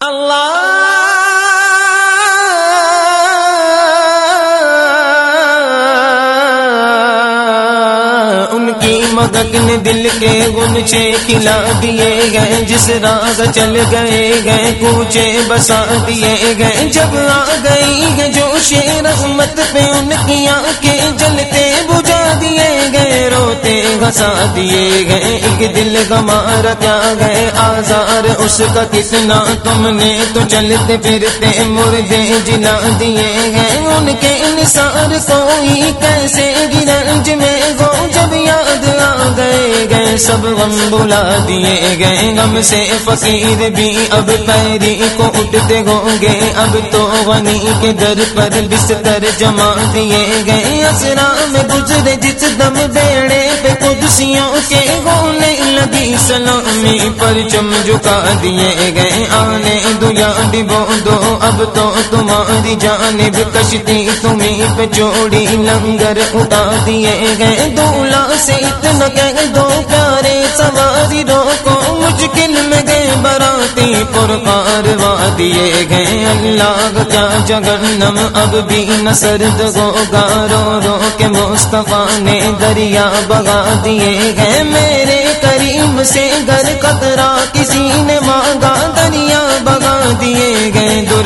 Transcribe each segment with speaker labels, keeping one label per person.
Speaker 1: اللہ مدک نے دل کے گنچے کھلا دیے گئے، جس راز چل گئے گئے، کوچے بسا دیے گئے۔ جب آ گئی ہے جو شیر رحمت پہ، ان کی آنکھیں جلتے روتے گسا دیے گئے، ایک دل ہمارا کیا گئے، آزار اس کا کتنا، تم نے تو چلتے پھرتے مردے جلا دیے گئے۔ ان کے انسان کوئی کیسے گرنج میں سب غم بلا دیے گئے۔ غم سے فقیر بھی اب پیری کو اٹھتے ہوں گے۔ اب تو غنی کے در پر بستر جما دیے گئے۔ اسرا میں گزرے جس دم بیڑے پہ قدسیوں کے گونے لگی سلامی پر چم جھکا دیے گئے۔ آنے دیا ڈبو دو اب تو تمہاری جانب کشتی تمہیں پہ چوڑی لنگر اٹھا دیے گئے۔ دولا سے اتنا کہ دو سارے سواری روکو، مشکل میں گئے براتی، پر کاروا دیے گئے۔ اللہ کیا جگنم اب بھی نسرد گو گارو رو کے مصطفیٰ نے دریا بگا دیے۔ گئے میرے کریم سے گھر قطرہ کسی نے مانگا۔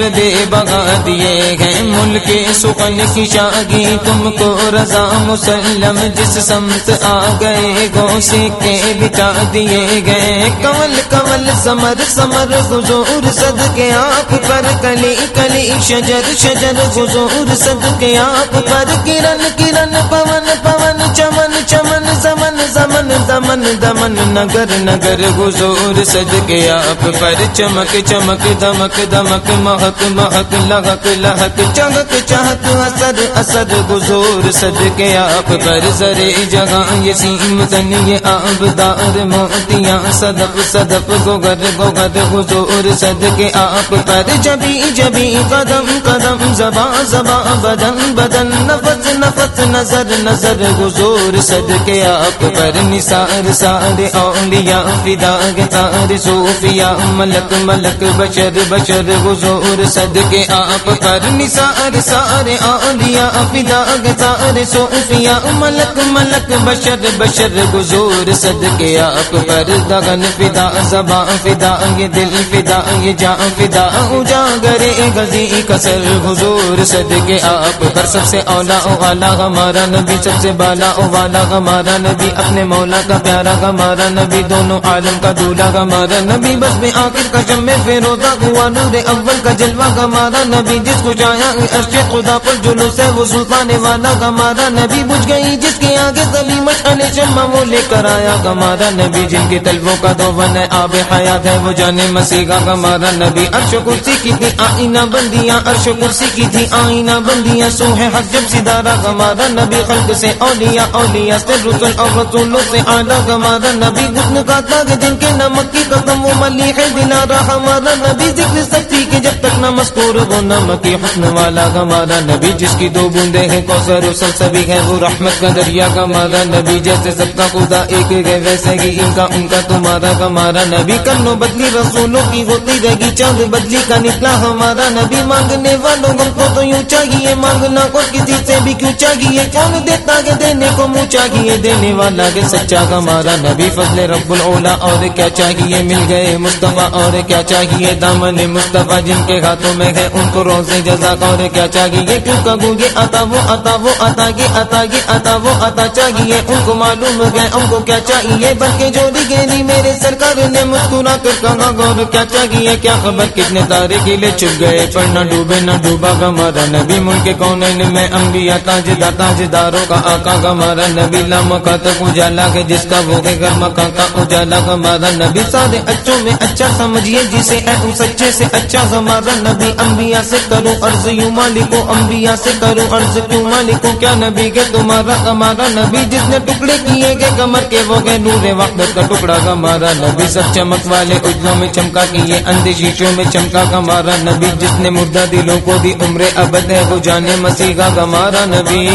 Speaker 1: گئے دردے بگا دیے گئے ملک سکن کی شاگی تم کو رضا مسلم جس سمت آ گئے گو سکے بٹا دیے گئے کمل کمل سمر سمر گزور سد کے آپ پر کلی کلی شجر شجر گزور سد کے آپ پر کرن کرن پون پون چمن چمن زمن زمن دمن دمن نگر نگر گزور سد کے آپ پر چمک چمک دمک دمک مہ مہک مہک لہک لہک چمک چہک اثر اثر گزور سد کے آپ پر سرے جگہ، یہ سیم تن یہ آب دار موتیاں، صدف صدف، گوگر گوگر، حضور سد کے آپ پر۔ جبی جبی قدم قدم، زباں زباں، بدن بدن، نفس نفس، نظر نظر، حضور سد کے آپ پر۔ نثار سارے اولیاء فدا گتار صوفیاء، ملک ملک، بشر بشر، حضور سد کے آپ پر نثار، سارے اولیاء فدا گتار صوفیاء، ملک ملک، بشر بشر حضور سد کے آپ پر دگن فدا زباں فدا، یہ دل فدا، یہ جان فدا، اجاگر غزی کسر حضور سد کے آپ پر سب سے اولا والا، ہمارا نبی سب سے بالا والا، ہمارا نبی اپنے مولا کا پیارا، ہمارا نبی دونوں عالم کا دولہا ہمارا نبی بس میں آخر کا جم میں فیروزہ ہوا، نور اول کا جلوہ ہمارا نبی جس کو چاہیا عرش خدا پر جلوس ہے، وہ سلطان والا ہمارا نبی بجھ گئی، جس کے آگے سبھی مشعل شمع وہ لے کر آیا ہمارا نبی، جن کے طلبوں کا دو ون ہے، آب حیات ہے، وہ جانے مسیح کا ہمارا نبی۔ عرش کرسی کی تھی، آئینہ بندیاں، عرش کرسی کی تھی، آئینہ بندیاں سو ہے حق جب سدارا ہمارا نبی۔ خلق سے اولیاء اولیاء سے رسول اور رسولوں سے آلہ ہمارا نبی۔ گھٹن کا تاگ جن کے نمک کی قدم وہ ملی ہے دلارا ہمارا نبی ذکر کہ جب تک نہ مذکور وہ نمک حسن والا، ہمارا نبی جس کی دو بوندے ہیں، کوثر و سلسبی ہے وہ رحمت کا دریا ہمارا نبی، جیسے سب کا خدا ایک ہے، ویسے ہی ان کا ان کا تمہارا ہمارا نبی۔ کرنو بدلی، رسولوں کی ہوتی رہی، چاند بدلی کا نکلا ہمارا نبی۔ مانگنے والوں ہم کو تو یوں چاہیے، مانگنا کو کسی سے بھی کیوں چاہیے؟ کون دیتا کہ دینے کو منہ چاہیے، دینے والا کہ سچا ہمارا نبی۔ فضل رب العلا، اور کیا چاہیے؟ مل گئے مصطفیٰ، اور کیا چاہیے؟ دامن مصطفیٰ۔ جن کے ہاتھوں میں ہے ان کو روزے جزا۔ اور کیا چاہیے؟ کیوں کہوں گے آتا وہ آتا وہ آتا یہ آتا یہ آتا وہ آتا چاہیے۔ ان کو معلوم ہے ان کو کیا چاہیے؟ بلکہ جو گیری میرے سرکار نے مسکرا کر کہا۔ گور کیا چاہیے؟ کیا خبر؟ کتنے تارے کیلے چھپ گئے؟ پر نہ ڈوبے، نہ ڈوبا گمارا نبی۔ ملک کون میں انبیاء تاج داتا داروں کا آقا گمارا نبی۔ لام کا تک اجالا ہے، جس کا وہ ہے، گھر مکان کا اجالا گمارا نبی۔ سارے اچھوں میں اچھا سمجھیے، جسے ہے اس اچھے سے اچھا ہمارا نبی انبیاء سے کروں عرض یوں مالکو، انبیاء سے کروں عرض کیوں مالکو؟ کیا نبی کے تمہارا، ہمارا نبی جس نے ٹکڑے کیے گئے کمر کے، وہ گئے نور وقت کا ٹکڑا ہمارا نبی۔ سب چمک والے اجلوں میں چمکا کیے اندھی شیشوں میں چمکا ہمارا نبی۔ جس نے مردہ دلوں کو دی عمر ابد ہے، وہ جانے مسیح کا ہمارا نبی۔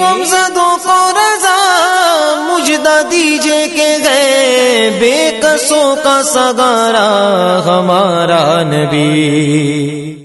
Speaker 1: غمزدوں کو رضا، مجدہ دیجے کے گئے بے کسوں کا سگارا ہمارا نبی۔